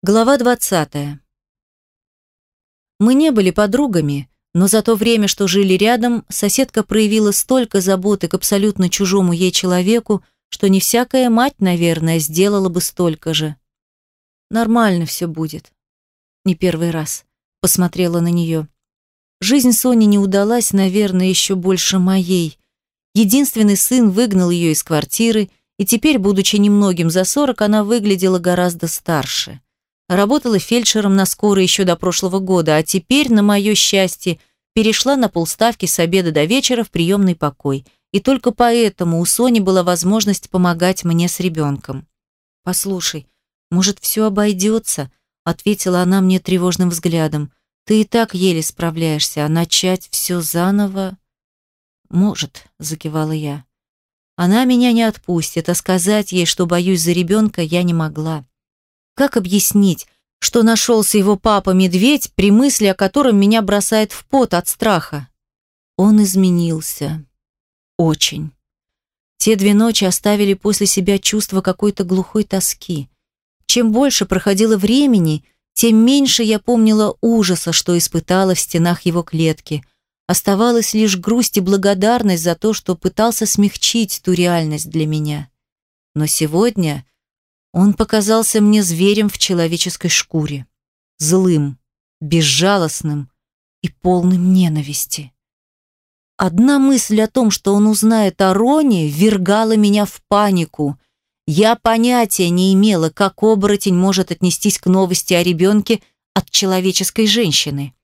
Глава 20. Мы не были подругами, но за то время, что жили рядом, соседка проявила столько заботы к абсолютно чужому ей человеку, что не всякая мать, наверное, сделала бы столько же. Нормально все будет. Не первый раз. Посмотрела на нее. Жизнь Сони не удалась, наверное, еще больше моей. Единственный сын выгнал ее из квартиры, и теперь, будучи немногим за сорок, она выглядела гораздо старше. Работала фельдшером на скорой еще до прошлого года, а теперь, на мое счастье, перешла на полставки с обеда до вечера в приемный покой. И только поэтому у Сони была возможность помогать мне с ребенком. «Послушай, может, все обойдется?» ответила она мне тревожным взглядом. «Ты и так еле справляешься, а начать все заново...» «Может», — закивала я. Она меня не отпустит, а сказать ей, что боюсь за ребенка, я не могла. Как объяснить, что нашелся его папа-медведь, при мысли о котором меня бросает в пот от страха? Он изменился. Очень. Те две ночи оставили после себя чувство какой-то глухой тоски. Чем больше проходило времени, тем меньше я помнила ужаса, что испытала в стенах его клетки. Оставалась лишь грусть и благодарность за то, что пытался смягчить ту реальность для меня. Но сегодня он показался мне зверем в человеческой шкуре. Злым, безжалостным и полным ненависти. Одна мысль о том, что он узнает о Роне, ввергала меня в панику. Я понятия не имела, как оборотень может отнестись к новости о ребенке от человеческой женщины.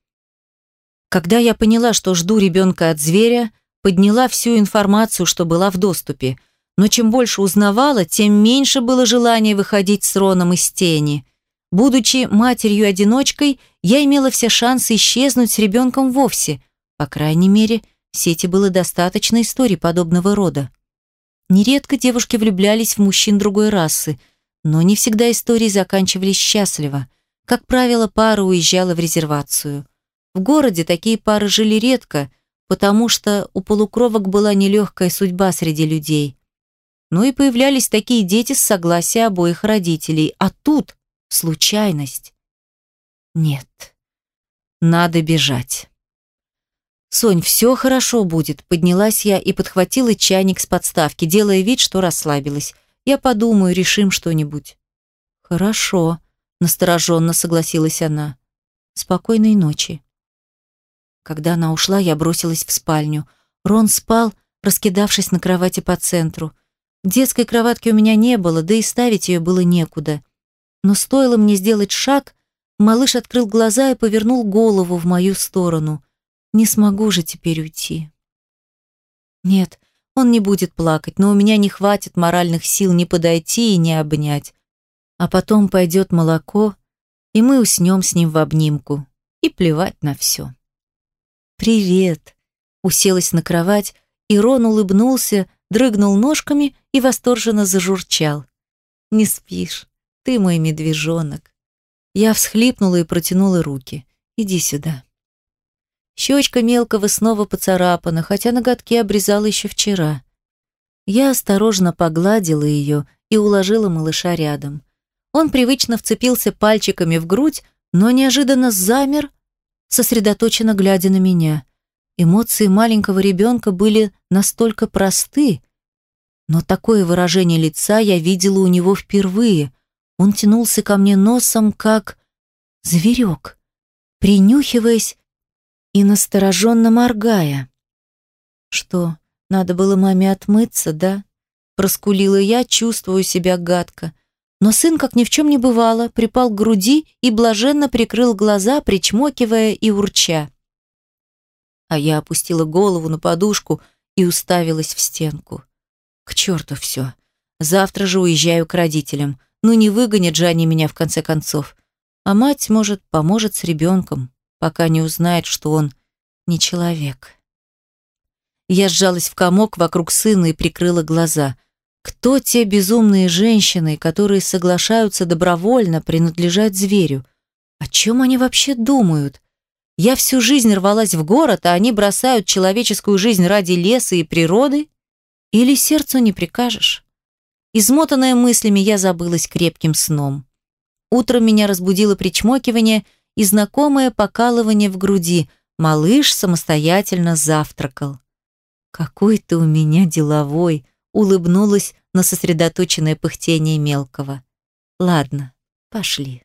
Когда я поняла, что жду ребенка от зверя, подняла всю информацию, что была в доступе – но чем больше узнавала, тем меньше было желания выходить с Роном из тени. Будучи матерью-одиночкой, я имела все шансы исчезнуть с ребенком вовсе. По крайней мере, в сети было достаточно историй подобного рода. Нередко девушки влюблялись в мужчин другой расы, но не всегда истории заканчивались счастливо. Как правило, пара уезжала в резервацию. В городе такие пары жили редко, потому что у полукровок была нелегкая судьба среди людей. Ну и появлялись такие дети с согласия обоих родителей. А тут случайность. Нет, надо бежать. «Сонь, все хорошо будет», — поднялась я и подхватила чайник с подставки, делая вид, что расслабилась. «Я подумаю, решим что-нибудь». «Хорошо», — настороженно согласилась она. «Спокойной ночи». Когда она ушла, я бросилась в спальню. Рон спал, раскидавшись на кровати по центру. Детской кроватки у меня не было, да и ставить ее было некуда. Но стоило мне сделать шаг, малыш открыл глаза и повернул голову в мою сторону. Не смогу же теперь уйти. Нет, он не будет плакать, но у меня не хватит моральных сил ни подойти и не обнять. А потом пойдет молоко, и мы уснем с ним в обнимку. И плевать на все. «Привет!» Уселась на кровать, и Рон улыбнулся, дрыгнул ножками и восторженно зажурчал. «Не спишь, ты мой медвежонок». Я всхлипнула и протянула руки. «Иди сюда». Щечка мелкого снова поцарапана, хотя ноготки обрезала еще вчера. Я осторожно погладила ее и уложила малыша рядом. Он привычно вцепился пальчиками в грудь, но неожиданно замер, сосредоточенно глядя на меня. Эмоции маленького ребенка были настолько просты, но такое выражение лица я видела у него впервые. Он тянулся ко мне носом, как зверек, принюхиваясь и настороженно моргая. «Что, надо было маме отмыться, да?» Проскулила я, чувствую себя гадко. Но сын, как ни в чем не бывало, припал к груди и блаженно прикрыл глаза, причмокивая и урча. А я опустила голову на подушку и уставилась в стенку. К черту все. Завтра же уезжаю к родителям. Ну не выгонят же они меня в конце концов. А мать, может, поможет с ребенком, пока не узнает, что он не человек. Я сжалась в комок вокруг сына и прикрыла глаза. Кто те безумные женщины, которые соглашаются добровольно принадлежать зверю? О чем они вообще думают? Я всю жизнь рвалась в город, а они бросают человеческую жизнь ради леса и природы? Или сердцу не прикажешь? Измотанная мыслями, я забылась крепким сном. Утром меня разбудило причмокивание и знакомое покалывание в груди. Малыш самостоятельно завтракал. «Какой ты у меня деловой!» — улыбнулась на сосредоточенное пыхтение мелкого. «Ладно, пошли».